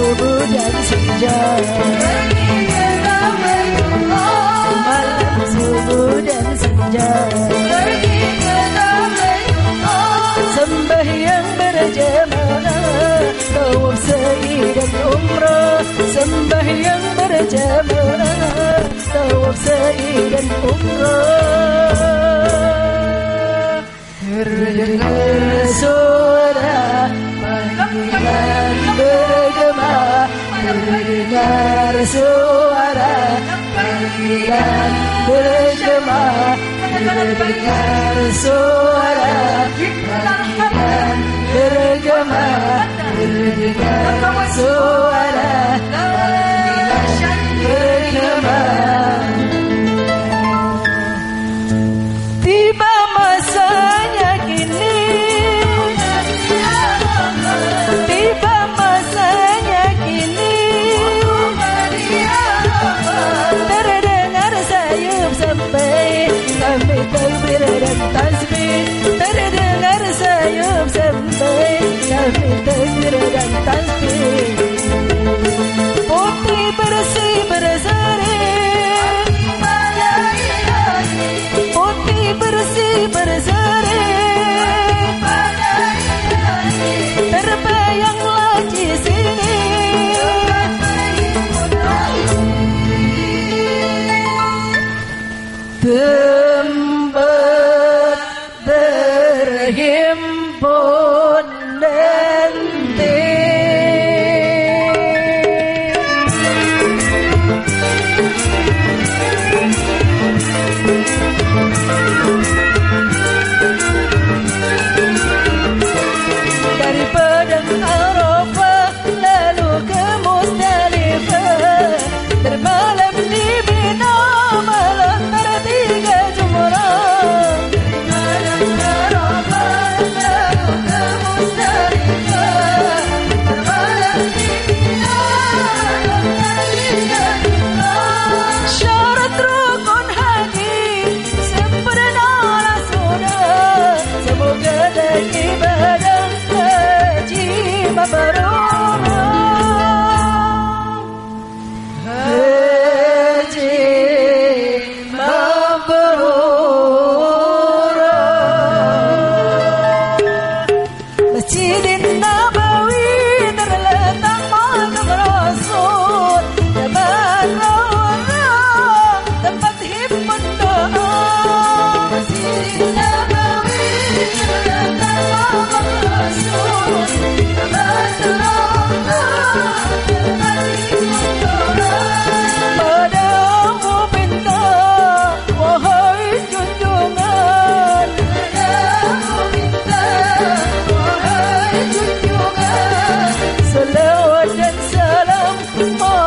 subuh dan senja Malam subuh dan senja Sembahyang berjamaah Tawaf sa'i dan umrah Sembahyang berjamaah Tawaf sa'i dan umrah Terdengar suara Panggilan berjamaah دار سوارا قليلا بالجمع بالدار 哦